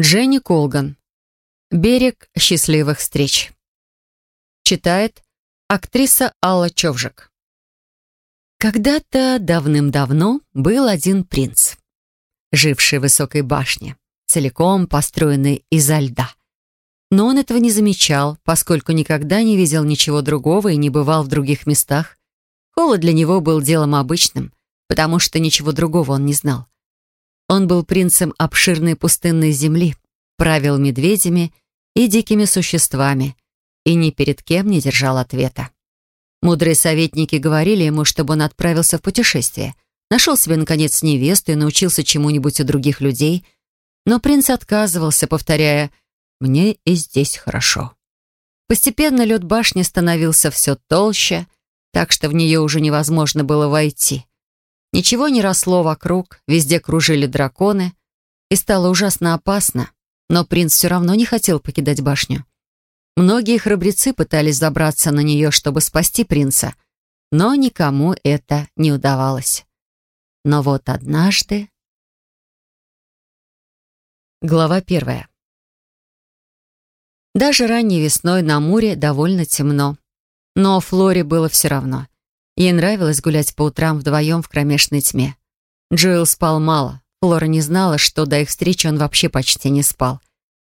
Дженни Колган. «Берег счастливых встреч». Читает актриса Алла Човжик. Когда-то давным-давно был один принц, живший в высокой башне, целиком построенной изо льда. Но он этого не замечал, поскольку никогда не видел ничего другого и не бывал в других местах. Холод для него был делом обычным, потому что ничего другого он не знал. Он был принцем обширной пустынной земли, правил медведями и дикими существами и ни перед кем не держал ответа. Мудрые советники говорили ему, чтобы он отправился в путешествие, нашел себе, наконец, невесту и научился чему-нибудь у других людей, но принц отказывался, повторяя «мне и здесь хорошо». Постепенно лед башни становился все толще, так что в нее уже невозможно было войти. Ничего не росло вокруг, везде кружили драконы, и стало ужасно опасно, но принц все равно не хотел покидать башню. Многие храбрецы пытались забраться на нее, чтобы спасти принца, но никому это не удавалось. Но вот однажды... Глава первая. Даже ранней весной на море довольно темно, но Флоре было все равно. Ей нравилось гулять по утрам вдвоем в кромешной тьме. Джоэл спал мало. Флора не знала, что до их встречи он вообще почти не спал.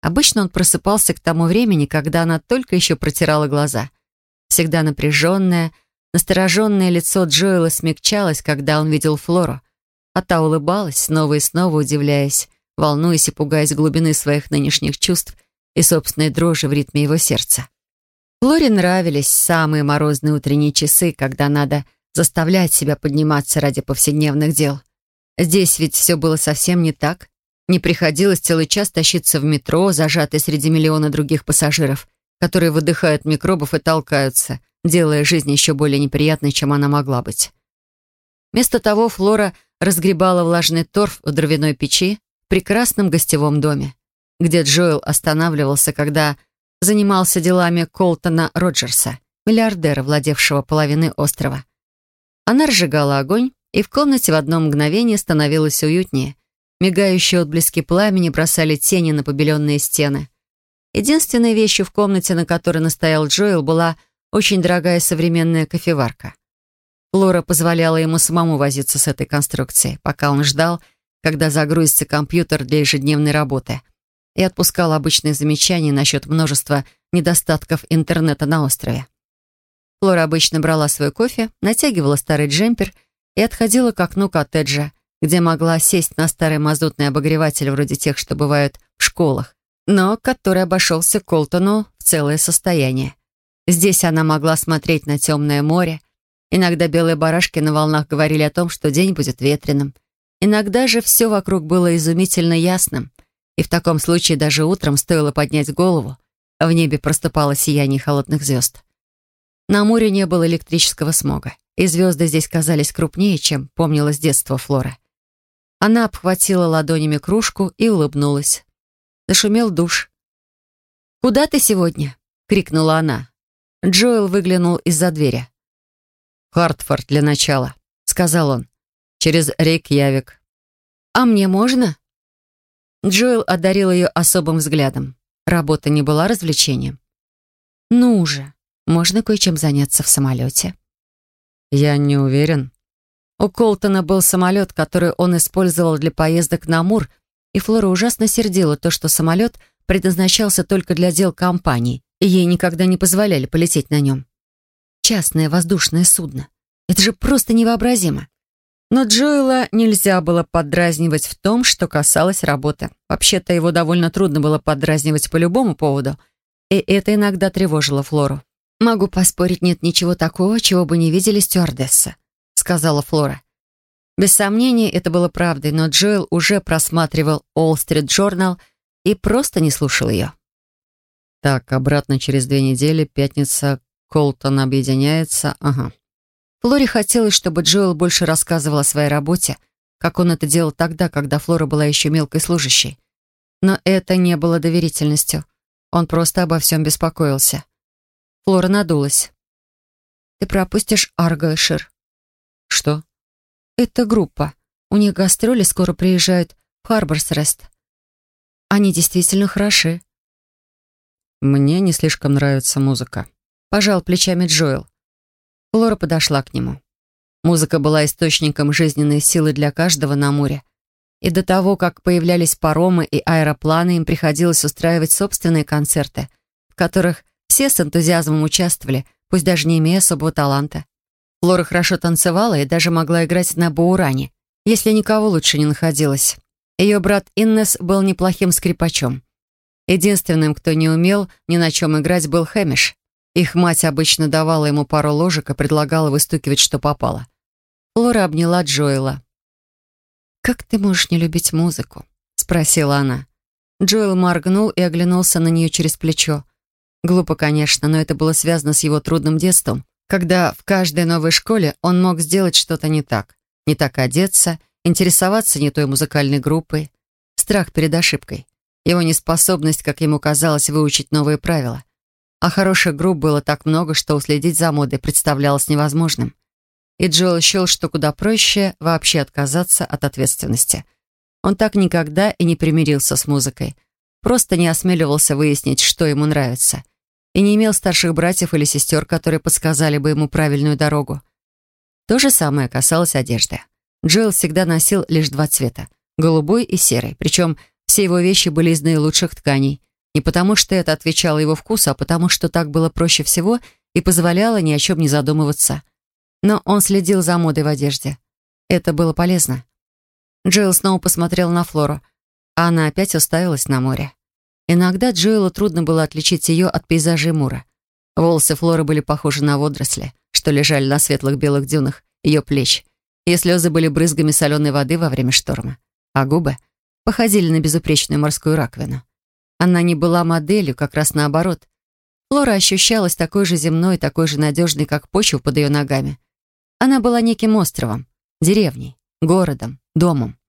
Обычно он просыпался к тому времени, когда она только еще протирала глаза. Всегда напряженное, настороженное лицо Джоэла смягчалось, когда он видел Флору, а та улыбалась, снова и снова удивляясь, волнуясь и пугаясь глубины своих нынешних чувств и собственной дрожи в ритме его сердца. Флоре нравились самые морозные утренние часы, когда надо заставлять себя подниматься ради повседневных дел. Здесь ведь все было совсем не так. Не приходилось целый час тащиться в метро, зажатый среди миллиона других пассажиров, которые выдыхают микробов и толкаются, делая жизнь еще более неприятной, чем она могла быть. Вместо того Флора разгребала влажный торф у дровяной печи в прекрасном гостевом доме, где Джоэл останавливался, когда занимался делами Колтона Роджерса, миллиардера, владевшего половиной острова. Она разжигала огонь, и в комнате в одно мгновение становилось уютнее. Мигающие отблески пламени бросали тени на побеленные стены. Единственной вещью в комнате, на которой настоял Джоэл, была очень дорогая современная кофеварка. Флора позволяла ему самому возиться с этой конструкцией, пока он ждал, когда загрузится компьютер для ежедневной работы и отпускал обычные замечания насчет множества недостатков интернета на острове. Флора обычно брала свой кофе, натягивала старый джемпер и отходила к окну коттеджа, где могла сесть на старый мазутный обогреватель вроде тех, что бывают в школах, но который обошелся Колтону в целое состояние. Здесь она могла смотреть на темное море. Иногда белые барашки на волнах говорили о том, что день будет ветреным. Иногда же все вокруг было изумительно ясным, и в таком случае даже утром стоило поднять голову, а в небе проступало сияние холодных звезд. На море не было электрического смога, и звезды здесь казались крупнее, чем помнила с детства Флора. Она обхватила ладонями кружку и улыбнулась. Зашумел душ. «Куда ты сегодня?» — крикнула она. Джоэл выглянул из-за двери. «Хартфорд для начала», — сказал он. «Через Рейкьявик». «А мне можно?» Джоэл одарил ее особым взглядом. Работа не была развлечением. «Ну же, можно кое-чем заняться в самолете». «Я не уверен». У Колтона был самолет, который он использовал для поездок на Мур, и Флора ужасно сердила то, что самолет предназначался только для дел компании, и ей никогда не позволяли полететь на нем. Частное воздушное судно. Это же просто невообразимо. Но Джоэла нельзя было подразнивать в том, что касалось работы. Вообще-то его довольно трудно было подразнивать по любому поводу, и это иногда тревожило Флору. «Могу поспорить, нет ничего такого, чего бы не видели стюардессы», — сказала Флора. Без сомнений, это было правдой, но Джоэл уже просматривал All Street Journal и просто не слушал ее. «Так, обратно через две недели, пятница, Колтон объединяется, ага». Флоре хотелось, чтобы Джоэл больше рассказывал о своей работе, как он это делал тогда, когда Флора была еще мелкой служащей. Но это не было доверительностью. Он просто обо всем беспокоился. Флора надулась. «Ты пропустишь Арго и Шир». «Что?» «Это группа. У них гастроли скоро приезжают в Харборсрест». они действительно хороши. Мне не слишком нравится музыка. Пожал плечами Джоэл. Флора подошла к нему. Музыка была источником жизненной силы для каждого на море. И до того, как появлялись паромы и аэропланы, им приходилось устраивать собственные концерты, в которых все с энтузиазмом участвовали, пусть даже не имея особого таланта. Флора хорошо танцевала и даже могла играть на бауране, если никого лучше не находилось. Ее брат Иннес был неплохим скрипачом. Единственным, кто не умел ни на чем играть, был Хэмиш. Их мать обычно давала ему пару ложек и предлагала выстукивать, что попало. Флора обняла Джоэла. «Как ты можешь не любить музыку?» — спросила она. Джоэл моргнул и оглянулся на нее через плечо. Глупо, конечно, но это было связано с его трудным детством, когда в каждой новой школе он мог сделать что-то не так. Не так одеться, интересоваться не той музыкальной группой. Страх перед ошибкой. Его неспособность, как ему казалось, выучить новые правила. А хороших групп было так много, что уследить за модой представлялось невозможным. И Джоэл счел, что куда проще вообще отказаться от ответственности. Он так никогда и не примирился с музыкой. Просто не осмеливался выяснить, что ему нравится. И не имел старших братьев или сестер, которые подсказали бы ему правильную дорогу. То же самое касалось одежды. Джоэл всегда носил лишь два цвета — голубой и серый. Причем все его вещи были из наилучших тканей. Не потому, что это отвечало его вкусу, а потому, что так было проще всего и позволяло ни о чем не задумываться. Но он следил за модой в одежде. Это было полезно. Джоэл снова посмотрел на Флору, а она опять уставилась на море. Иногда Джоэлу трудно было отличить ее от пейзажей Мура. Волосы Флоры были похожи на водоросли, что лежали на светлых белых дюнах ее плеч. Ее слезы были брызгами соленой воды во время шторма, а губы походили на безупречную морскую раковину. Она не была моделью, как раз наоборот. Флора ощущалась такой же земной, такой же надежной, как почва под ее ногами. Она была неким островом, деревней, городом, домом.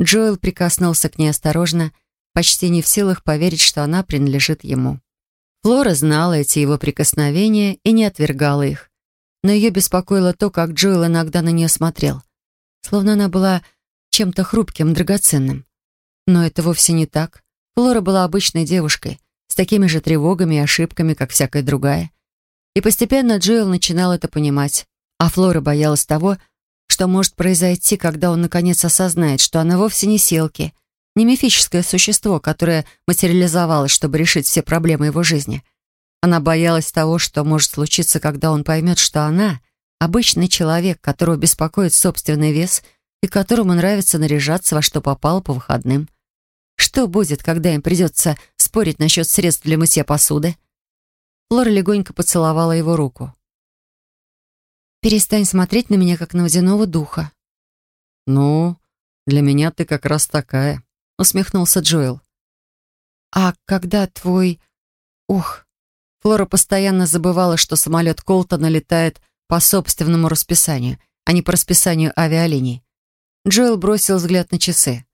Джоэл прикоснулся к ней осторожно, почти не в силах поверить, что она принадлежит ему. Флора знала эти его прикосновения и не отвергала их. Но ее беспокоило то, как Джоэл иногда на нее смотрел. Словно она была чем-то хрупким, драгоценным. Но это вовсе не так. Флора была обычной девушкой, с такими же тревогами и ошибками, как всякая другая. И постепенно Джоэл начинал это понимать. А Флора боялась того, что может произойти, когда он наконец осознает, что она вовсе не селки, не мифическое существо, которое материализовалось, чтобы решить все проблемы его жизни. Она боялась того, что может случиться, когда он поймет, что она — обычный человек, которого беспокоит собственный вес и которому нравится наряжаться во что попало по выходным. Что будет, когда им придется спорить насчет средств для мытья посуды? Флора легонько поцеловала его руку. «Перестань смотреть на меня, как на водяного духа». «Ну, для меня ты как раз такая», — усмехнулся Джоэл. «А когда твой... Ух...» Флора постоянно забывала, что самолет Колтона летает по собственному расписанию, а не по расписанию авиалиний. Джоэл бросил взгляд на часы.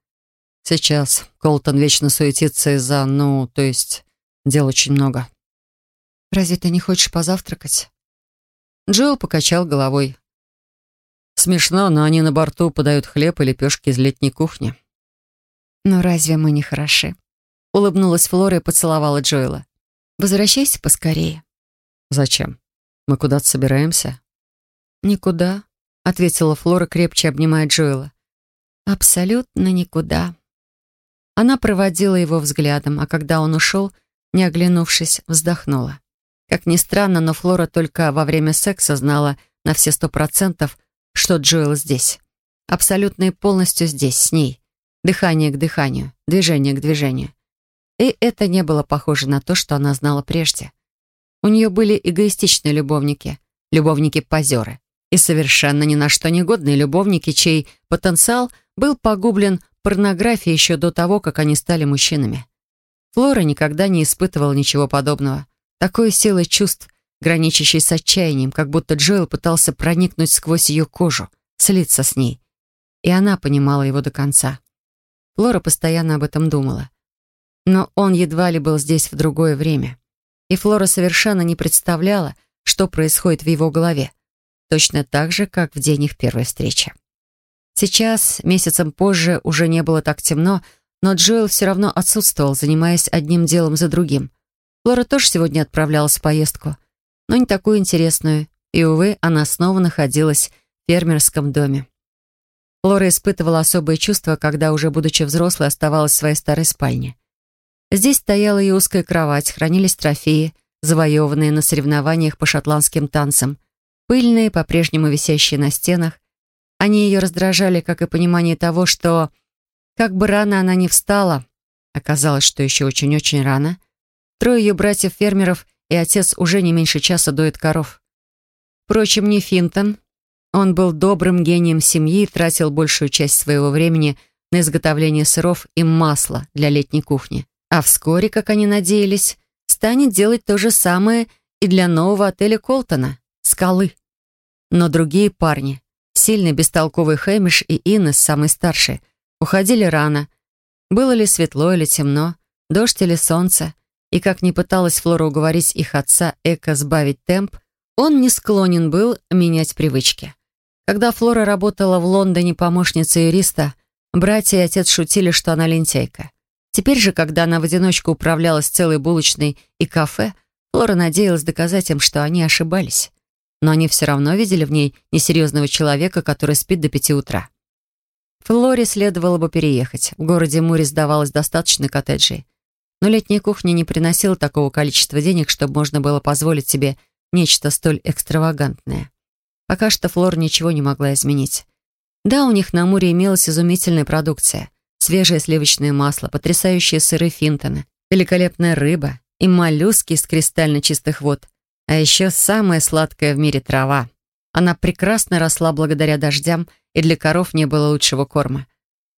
Сейчас Колтон вечно суетится из-за, ну, то есть, дел очень много. Разве ты не хочешь позавтракать? Джоэл покачал головой. Смешно, но они на борту подают хлеб и лепешки из летней кухни. Но разве мы не хороши? Улыбнулась Флора и поцеловала Джоэла. Возвращайся поскорее. Зачем? Мы куда-то собираемся? Никуда, ответила Флора, крепче обнимая Джоэла. Абсолютно никуда. Она проводила его взглядом, а когда он ушел, не оглянувшись, вздохнула. Как ни странно, но Флора только во время секса знала на все сто процентов, что Джоэл здесь. Абсолютно и полностью здесь, с ней. Дыхание к дыханию, движение к движению. И это не было похоже на то, что она знала прежде. У нее были эгоистичные любовники, любовники-позеры, и совершенно ни на что негодные любовники, чей потенциал был погублен порнографии еще до того, как они стали мужчинами. Флора никогда не испытывала ничего подобного. Такой силой чувств, граничащей с отчаянием, как будто Джоэл пытался проникнуть сквозь ее кожу, слиться с ней. И она понимала его до конца. Флора постоянно об этом думала. Но он едва ли был здесь в другое время. И Флора совершенно не представляла, что происходит в его голове. Точно так же, как в день их первой встречи. Сейчас, месяцем позже, уже не было так темно, но Джоэл все равно отсутствовал, занимаясь одним делом за другим. Флора тоже сегодня отправлялась в поездку, но не такую интересную, и, увы, она снова находилась в фермерском доме. Флора испытывала особые чувства, когда, уже будучи взрослой, оставалась в своей старой спальне. Здесь стояла и узкая кровать, хранились трофеи, завоеванные на соревнованиях по шотландским танцам, пыльные, по-прежнему висящие на стенах. Они ее раздражали, как и понимание того, что, как бы рано она не встала, оказалось, что еще очень-очень рано, трое ее братьев-фермеров и отец уже не меньше часа доят коров. Впрочем, не Финтон. Он был добрым гением семьи и тратил большую часть своего времени на изготовление сыров и масла для летней кухни. А вскоре, как они надеялись, станет делать то же самое и для нового отеля Колтона — «Скалы». Но другие парни, сильный бестолковый Хэмиш и Иннес, самый старший, уходили рано. Было ли светло или темно, дождь или солнце, и как ни пыталась Флора уговорить их отца Эко сбавить темп, он не склонен был менять привычки. Когда Флора работала в Лондоне помощницей юриста, братья и отец шутили, что она лентяйка. Теперь же, когда она в одиночку управлялась целой булочной и кафе, Флора надеялась доказать им, что они ошибались но они все равно видели в ней несерьезного человека, который спит до пяти утра. Флоре следовало бы переехать. В городе Мури сдавалось достаточно коттеджей. Но летняя кухня не приносила такого количества денег, чтобы можно было позволить себе нечто столь экстравагантное. Пока что Флор ничего не могла изменить. Да, у них на Муре имелась изумительная продукция. Свежее сливочное масло, потрясающие сыры Финтона, великолепная рыба и моллюски из кристально чистых вод — а еще самая сладкая в мире трава. Она прекрасно росла благодаря дождям, и для коров не было лучшего корма.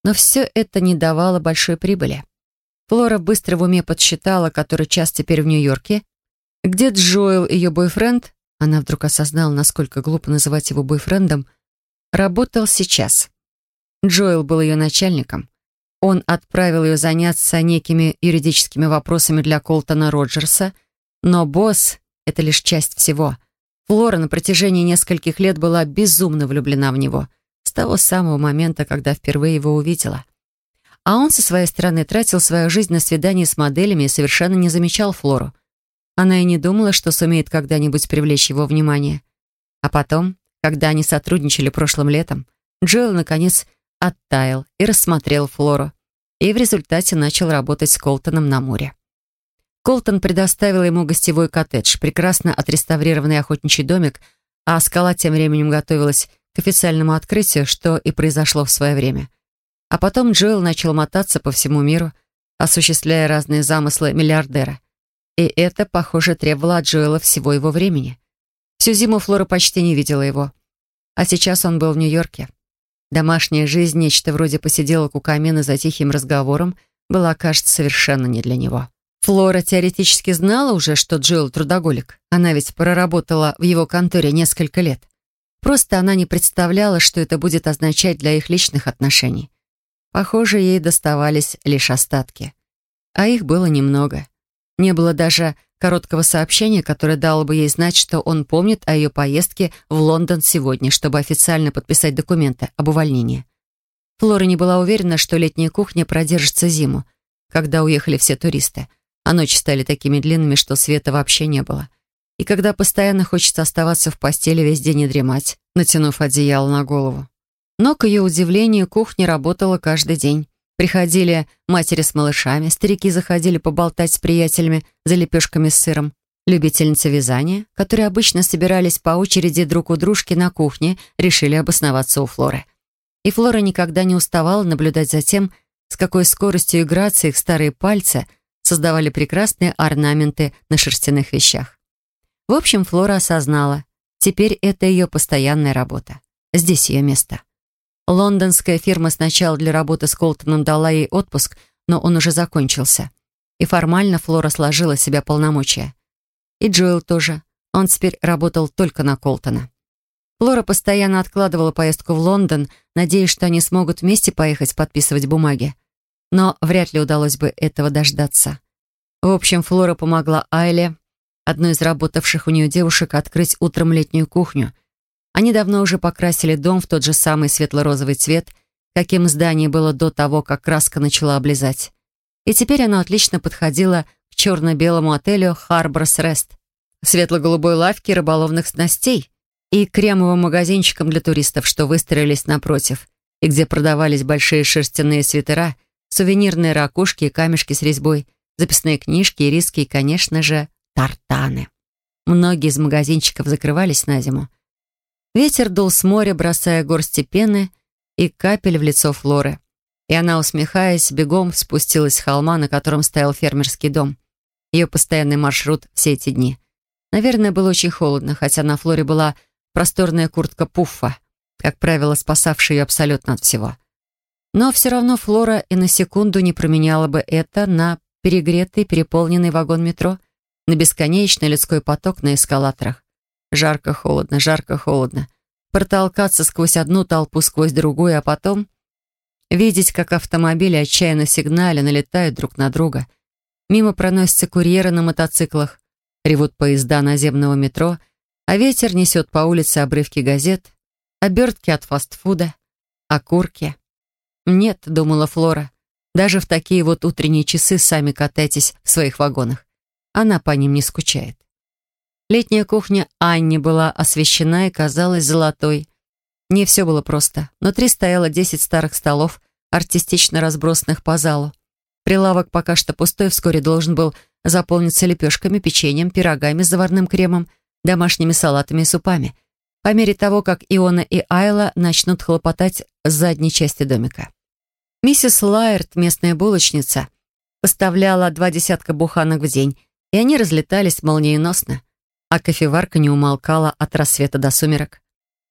Но все это не давало большой прибыли. Флора быстро в уме подсчитала, который час теперь в Нью-Йорке, где Джоэл, ее бойфренд, она вдруг осознала, насколько глупо называть его бойфрендом, работал сейчас. Джоэл был ее начальником. Он отправил ее заняться некими юридическими вопросами для Колтона Роджерса, но босс это лишь часть всего. Флора на протяжении нескольких лет была безумно влюблена в него, с того самого момента, когда впервые его увидела. А он со своей стороны тратил свою жизнь на свидания с моделями и совершенно не замечал Флору. Она и не думала, что сумеет когда-нибудь привлечь его внимание. А потом, когда они сотрудничали прошлым летом, Джоэл, наконец, оттаял и рассмотрел Флору, и в результате начал работать с Колтоном на море. Колтон предоставил ему гостевой коттедж, прекрасно отреставрированный охотничий домик, а скала тем временем готовилась к официальному открытию, что и произошло в свое время. А потом Джоэл начал мотаться по всему миру, осуществляя разные замыслы миллиардера. И это, похоже, требовало от Джоэла всего его времени. Всю зиму Флора почти не видела его. А сейчас он был в Нью-Йорке. Домашняя жизнь, нечто вроде посиделок у камина за тихим разговором, была, кажется, совершенно не для него. Флора теоретически знала уже, что Джилл трудоголик. Она ведь проработала в его конторе несколько лет. Просто она не представляла, что это будет означать для их личных отношений. Похоже, ей доставались лишь остатки. А их было немного. Не было даже короткого сообщения, которое дало бы ей знать, что он помнит о ее поездке в Лондон сегодня, чтобы официально подписать документы об увольнении. Флора не была уверена, что летняя кухня продержится зиму, когда уехали все туристы — а ночи стали такими длинными, что света вообще не было. И когда постоянно хочется оставаться в постели весь день и дремать, натянув одеяло на голову. Но, к ее удивлению, кухня работала каждый день. Приходили матери с малышами, старики заходили поболтать с приятелями за лепешками с сыром. Любительницы вязания, которые обычно собирались по очереди друг у дружки на кухне, решили обосноваться у Флоры. И Флора никогда не уставала наблюдать за тем, с какой скоростью и грацией их старые пальцы – создавали прекрасные орнаменты на шерстяных вещах. В общем, Флора осознала, теперь это ее постоянная работа. Здесь ее место. Лондонская фирма сначала для работы с Колтоном дала ей отпуск, но он уже закончился. И формально Флора сложила себя полномочия. И Джоэл тоже. Он теперь работал только на Колтона. Флора постоянно откладывала поездку в Лондон, надеясь, что они смогут вместе поехать подписывать бумаги но вряд ли удалось бы этого дождаться. В общем, Флора помогла Айле, одной из работавших у нее девушек, открыть утром летнюю кухню. Они давно уже покрасили дом в тот же самый светло-розовый цвет каким здание было до того, как краска начала облизать. И теперь оно отлично подходило к черно-белому отелю «Харборс Рест», светло-голубой лавке рыболовных снастей и кремовым магазинчикам для туристов, что выстроились напротив, и где продавались большие шерстяные свитера, сувенирные ракушки и камешки с резьбой, записные книжки, риски и, конечно же, тартаны. Многие из магазинчиков закрывались на зиму. Ветер дул с моря, бросая горсти пены и капель в лицо Флоры. И она, усмехаясь, бегом спустилась с холма, на котором стоял фермерский дом. Ее постоянный маршрут все эти дни. Наверное, было очень холодно, хотя на Флоре была просторная куртка пуффа, как правило, спасавшая ее абсолютно от всего. Но все равно Флора и на секунду не променяла бы это на перегретый, переполненный вагон метро, на бесконечный людской поток на эскалаторах. Жарко-холодно, жарко-холодно. Протолкаться сквозь одну толпу, сквозь другую, а потом видеть, как автомобили отчаянно сигнали налетают друг на друга. Мимо проносятся курьеры на мотоциклах, ревут поезда наземного метро, а ветер несет по улице обрывки газет, обертки от фастфуда, окурки. «Нет», — думала Флора, — «даже в такие вот утренние часы сами катайтесь в своих вагонах. Она по ним не скучает». Летняя кухня Анни была освещена и казалась золотой. Не все было просто. Внутри стояло десять старых столов, артистично разбросанных по залу. Прилавок пока что пустой, вскоре должен был заполниться лепешками, печеньем, пирогами с заварным кремом, домашними салатами и супами — по мере того, как Иона и Айла начнут хлопотать с задней части домика. Миссис Лайерт, местная булочница, поставляла два десятка буханок в день, и они разлетались молниеносно, а кофеварка не умолкала от рассвета до сумерок.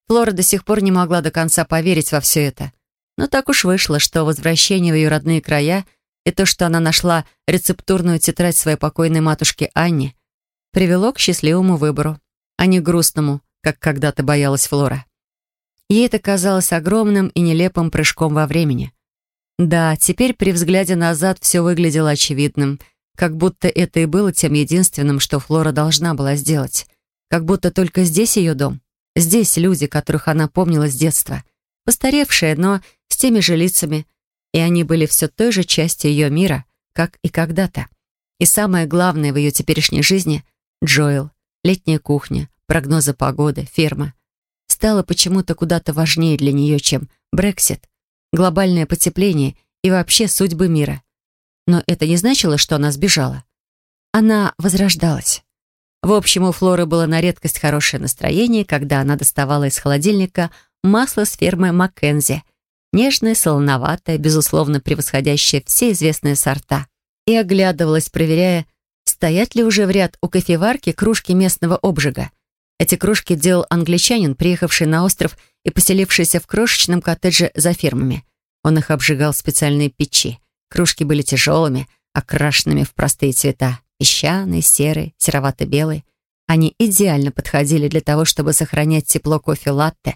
Флора до сих пор не могла до конца поверить во все это. Но так уж вышло, что возвращение в ее родные края и то, что она нашла рецептурную тетрадь своей покойной матушки Анне, привело к счастливому выбору, а не грустному, как когда-то боялась Флора. Ей это казалось огромным и нелепым прыжком во времени. Да, теперь при взгляде назад все выглядело очевидным, как будто это и было тем единственным, что Флора должна была сделать. Как будто только здесь ее дом. Здесь люди, которых она помнила с детства. Постаревшие, но с теми же лицами. И они были все той же частью ее мира, как и когда-то. И самое главное в ее теперешней жизни — Джоэл, летняя кухня, прогнозы погоды, ферма, стало почему-то куда-то важнее для нее, чем Брексит, глобальное потепление и вообще судьбы мира. Но это не значило, что она сбежала. Она возрождалась. В общем, у Флоры было на редкость хорошее настроение, когда она доставала из холодильника масло с фермы Маккензи, нежное, солоноватое, безусловно превосходящее все известные сорта, и оглядывалась, проверяя, стоят ли уже в ряд у кофеварки кружки местного обжига, эти кружки делал англичанин, приехавший на остров и поселившийся в крошечном коттедже за фермами. Он их обжигал в специальные печи. Кружки были тяжелыми, окрашенными в простые цвета. Песчаный, серый, серовато-белый. Они идеально подходили для того, чтобы сохранять тепло кофе-латте,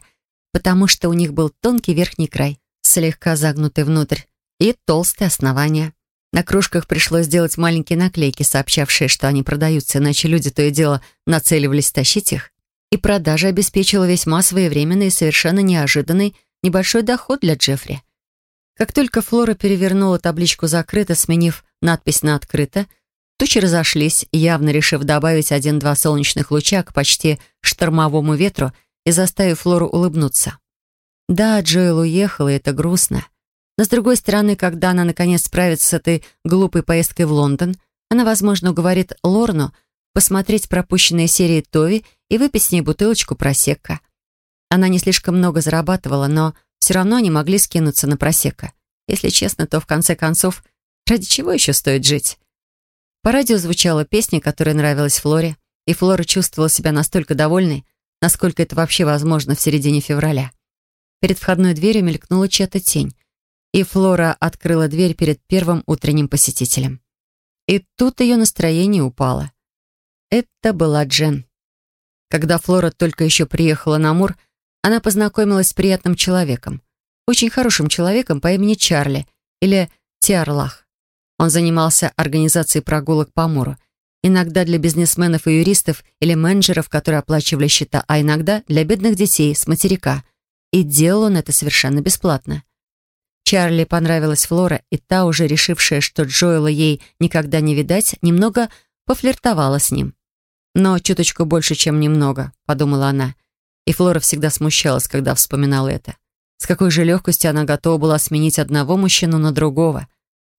потому что у них был тонкий верхний край, слегка загнутый внутрь, и толстое основание. На кружках пришлось сделать маленькие наклейки, сообщавшие, что они продаются, иначе люди то и дело нацеливались тащить их. И продажа обеспечила весьма своевременный и совершенно неожиданный небольшой доход для Джеффри. Как только Флора перевернула табличку «Закрыто», сменив надпись на «Открыто», тучи разошлись, явно решив добавить один-два солнечных луча к почти штормовому ветру и заставив Флору улыбнуться. Да, Джоэл уехал, и это грустно. Но, с другой стороны, когда она, наконец, справится с этой глупой поездкой в Лондон, она, возможно, уговорит Лорну посмотреть пропущенные серии Тови и выпить с ней бутылочку просекка. Она не слишком много зарабатывала, но все равно они могли скинуться на просекка. Если честно, то, в конце концов, ради чего еще стоит жить? По радио звучала песня, которая нравилась Флоре, и Флора чувствовала себя настолько довольной, насколько это вообще возможно в середине февраля. Перед входной дверью мелькнула чья-то тень и Флора открыла дверь перед первым утренним посетителем. И тут ее настроение упало. Это была Джен. Когда Флора только еще приехала на Мур, она познакомилась с приятным человеком, очень хорошим человеком по имени Чарли или Тиарлах. Он занимался организацией прогулок по Муру, иногда для бизнесменов и юристов или менеджеров, которые оплачивали счета, а иногда для бедных детей с материка. И делал он это совершенно бесплатно. Чарли понравилась Флора, и та, уже решившая, что Джоэла ей никогда не видать, немного пофлиртовала с ним. «Но чуточку больше, чем немного», — подумала она. И Флора всегда смущалась, когда вспоминала это. С какой же легкостью она готова была сменить одного мужчину на другого.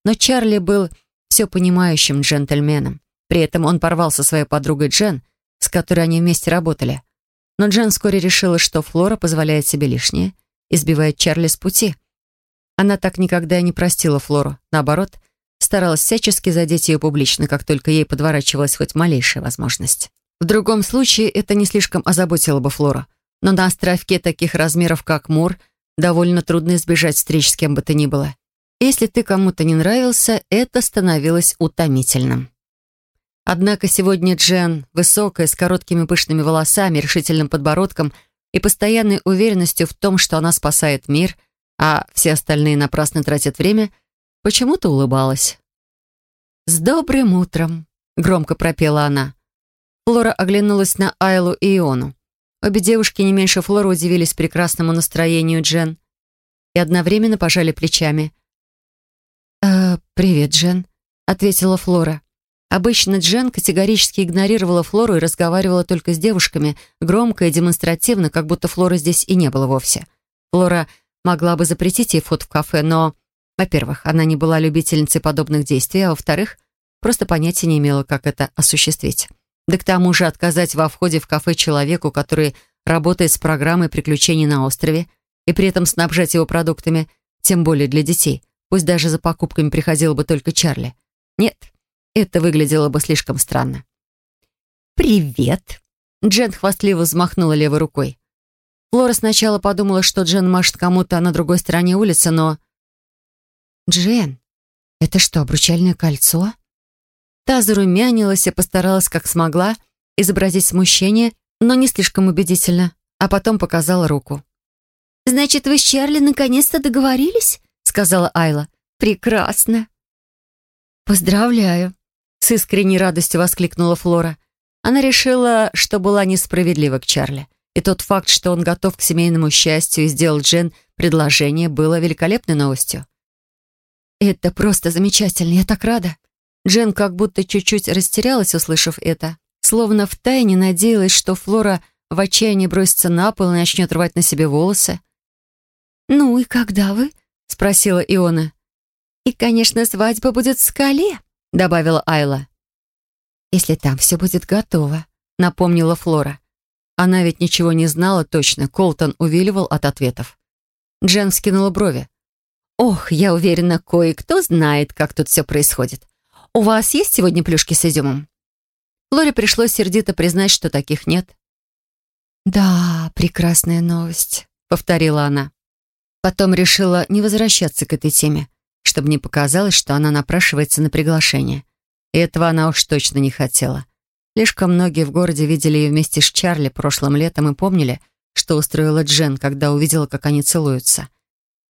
Но Чарли был все понимающим джентльменом. При этом он порвал со своей подругой Джен, с которой они вместе работали. Но Джен вскоре решила, что Флора позволяет себе лишнее и сбивает Чарли с пути. Она так никогда и не простила Флору. Наоборот, старалась всячески задеть ее публично, как только ей подворачивалась хоть малейшая возможность. В другом случае это не слишком озаботило бы Флору. Но на островке таких размеров, как Мур, довольно трудно избежать встреч с кем бы то ни было. Если ты кому-то не нравился, это становилось утомительным. Однако сегодня Джен, высокая, с короткими пышными волосами, решительным подбородком и постоянной уверенностью в том, что она спасает мир, а все остальные напрасно тратят время, почему-то улыбалась. «С добрым утром!» — громко пропела она. Флора оглянулась на Айлу и Иону. Обе девушки не меньше Флоры удивились прекрасному настроению Джен и одновременно пожали плечами. «Э, «Привет, Джен», — ответила Флора. Обычно Джен категорически игнорировала Флору и разговаривала только с девушками, громко и демонстративно, как будто Флоры здесь и не было вовсе. Флора могла бы запретить ей вход в кафе, но, во-первых, она не была любительницей подобных действий, а во-вторых, просто понятия не имела, как это осуществить. Да к тому же отказать во входе в кафе человеку, который работает с программой приключений на острове, и при этом снабжать его продуктами, тем более для детей, пусть даже за покупками приходила бы только Чарли. Нет, это выглядело бы слишком странно. «Привет!» Джен хвастливо взмахнула левой рукой. Флора сначала подумала, что Джен машет кому-то на другой стороне улицы, но... «Джен, это что, обручальное кольцо?» Та зарумянилась и постаралась, как смогла, изобразить смущение, но не слишком убедительно, а потом показала руку. «Значит, вы с Чарли наконец-то договорились?» — сказала Айла. «Прекрасно!» «Поздравляю!» — с искренней радостью воскликнула Флора. Она решила, что была несправедлива к Чарли. И тот факт, что он готов к семейному счастью и сделал Джен предложение, было великолепной новостью. «Это просто замечательно, я так рада!» Джен как будто чуть-чуть растерялась, услышав это. Словно втайне надеялась, что Флора в отчаянии бросится на пол и начнет рвать на себе волосы. «Ну и когда вы?» — спросила Иона. «И, конечно, свадьба будет в скале», — добавила Айла. «Если там все будет готово», — напомнила Флора. Она ведь ничего не знала точно, Колтон увиливал от ответов. Джен скинула брови. «Ох, я уверена, кое-кто знает, как тут все происходит. «У вас есть сегодня плюшки с изюмом?» Лоре пришлось сердито признать, что таких нет. «Да, прекрасная новость», — повторила она. Потом решила не возвращаться к этой теме, чтобы не показалось, что она напрашивается на приглашение. И этого она уж точно не хотела. Слишком многие в городе видели ее вместе с Чарли прошлым летом и помнили, что устроила Джен, когда увидела, как они целуются.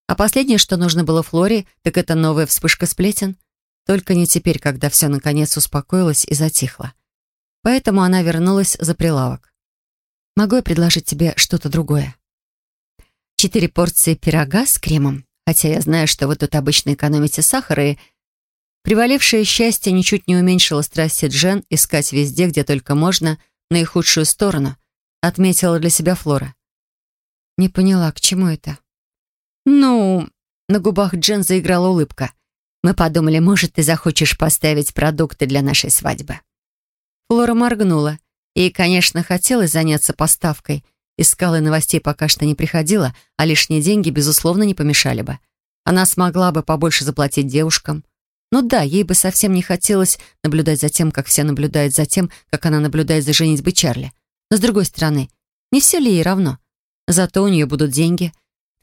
А последнее, что нужно было Флоре, так это новая вспышка сплетен. Только не теперь, когда все наконец успокоилось и затихло. Поэтому она вернулась за прилавок. «Могу я предложить тебе что-то другое?» «Четыре порции пирога с кремом, хотя я знаю, что вы тут обычно экономите сахар и...» Привалившее счастье ничуть не уменьшило страсти Джен искать везде, где только можно, наихудшую сторону, отметила для себя Флора. Не поняла, к чему это? «Ну...» На губах Джен заиграла улыбка. Мы подумали, может, ты захочешь поставить продукты для нашей свадьбы». Флора моргнула. Ей, конечно, хотелось заняться поставкой. Искала новостей пока что не приходила, а лишние деньги, безусловно, не помешали бы. Она смогла бы побольше заплатить девушкам. Ну да, ей бы совсем не хотелось наблюдать за тем, как все наблюдают за тем, как она наблюдает за женитьбой Чарли. Но с другой стороны, не все ли ей равно? Зато у нее будут деньги.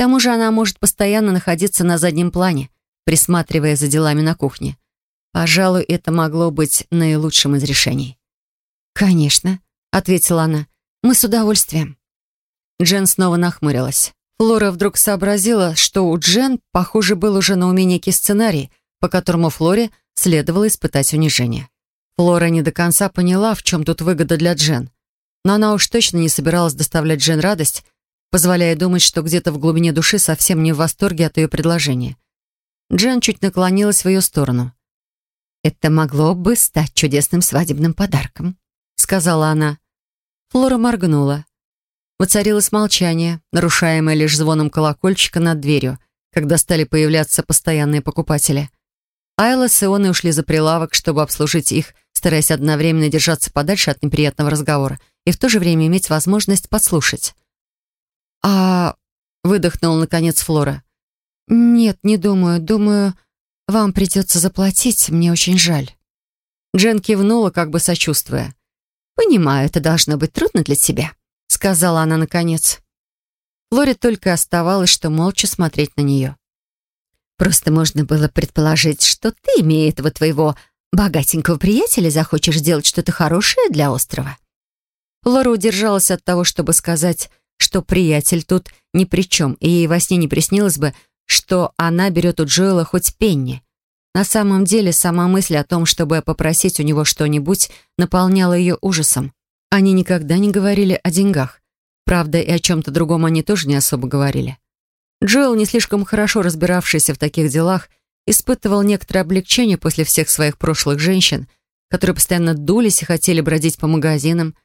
К тому же она может постоянно находиться на заднем плане присматривая за делами на кухне. Пожалуй, это могло быть наилучшим из решений. «Конечно», — ответила она, — «мы с удовольствием». Джен снова нахмурилась. Флора вдруг сообразила, что у Джен, похоже, был уже на уме некий сценарий, по которому Флоре следовало испытать унижение. Флора не до конца поняла, в чем тут выгода для Джен. Но она уж точно не собиралась доставлять Джен радость, позволяя думать, что где-то в глубине души совсем не в восторге от ее предложения. Джен чуть наклонилась в ее сторону. «Это могло бы стать чудесным свадебным подарком», — сказала она. Флора моргнула. Воцарилось молчание, нарушаемое лишь звоном колокольчика над дверью, когда стали появляться постоянные покупатели. Айла с Ионой ушли за прилавок, чтобы обслужить их, стараясь одновременно держаться подальше от неприятного разговора и в то же время иметь возможность подслушать. «А...» — выдохнула, наконец, Флора. «Нет, не думаю. Думаю, вам придется заплатить. Мне очень жаль». Джен кивнула, как бы сочувствуя. «Понимаю, это должно быть трудно для тебя», — сказала она наконец. Флоре только оставалось, что молча смотреть на нее. «Просто можно было предположить, что ты, имея этого твоего богатенького приятеля, захочешь сделать что-то хорошее для острова». Флора удержалась от того, чтобы сказать, что приятель тут ни при чем, и ей во сне не приснилось бы, что она берет у Джоэла хоть пенни. На самом деле, сама мысль о том, чтобы попросить у него что-нибудь, наполняла ее ужасом. Они никогда не говорили о деньгах. Правда, и о чем-то другом они тоже не особо говорили. Джоэл, не слишком хорошо разбиравшийся в таких делах, испытывал некоторое облегчение после всех своих прошлых женщин, которые постоянно дулись и хотели бродить по магазинам,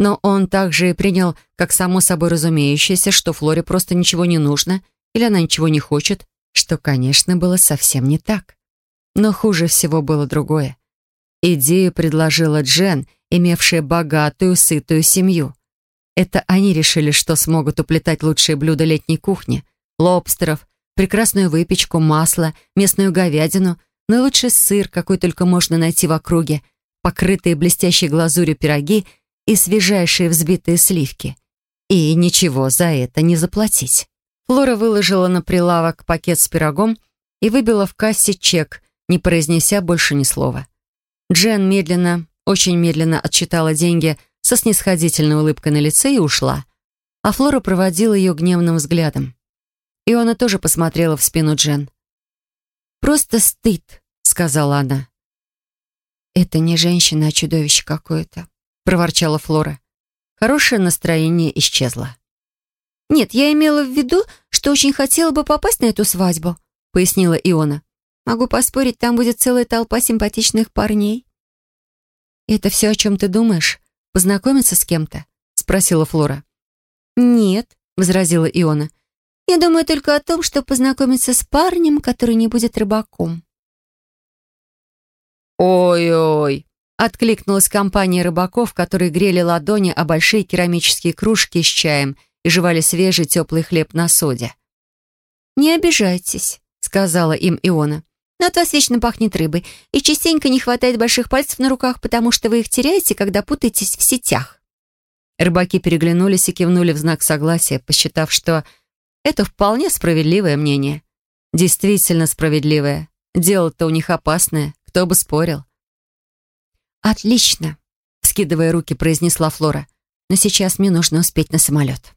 но он также принял, как само собой разумеющееся, что Флоре просто ничего не нужно — или она ничего не хочет, что, конечно, было совсем не так. Но хуже всего было другое. Идею предложила Джен, имевшая богатую, сытую семью. Это они решили, что смогут уплетать лучшие блюда летней кухни, лобстеров, прекрасную выпечку, масло, местную говядину, наилучший сыр, какой только можно найти в округе, покрытые блестящей глазурью пироги и свежайшие взбитые сливки. И ничего за это не заплатить. Флора выложила на прилавок пакет с пирогом и выбила в кассе чек, не произнеся больше ни слова. Джен медленно, очень медленно отчитала деньги со снисходительной улыбкой на лице и ушла. А Флора проводила ее гневным взглядом. И она тоже посмотрела в спину Джен. «Просто стыд», — сказала она. «Это не женщина, а чудовище какое-то», — проворчала Флора. Хорошее настроение исчезло. «Нет, я имела в виду, что очень хотела бы попасть на эту свадьбу», — пояснила Иона. «Могу поспорить, там будет целая толпа симпатичных парней». «Это все, о чем ты думаешь? Познакомиться с кем-то?» — спросила Флора. «Нет», — возразила Иона. «Я думаю только о том, что познакомиться с парнем, который не будет рыбаком». «Ой-ой!» — откликнулась компания рыбаков, которые грели ладони о большие керамические кружки с чаем — и жевали свежий теплый хлеб на соде. «Не обижайтесь», — сказала им Иона. «Но от вас вечно пахнет рыбой, и частенько не хватает больших пальцев на руках, потому что вы их теряете, когда путаетесь в сетях». Рыбаки переглянулись и кивнули в знак согласия, посчитав, что это вполне справедливое мнение. Действительно справедливое. Дело-то у них опасное, кто бы спорил. «Отлично», — скидывая руки, произнесла Флора. «Но сейчас мне нужно успеть на самолет».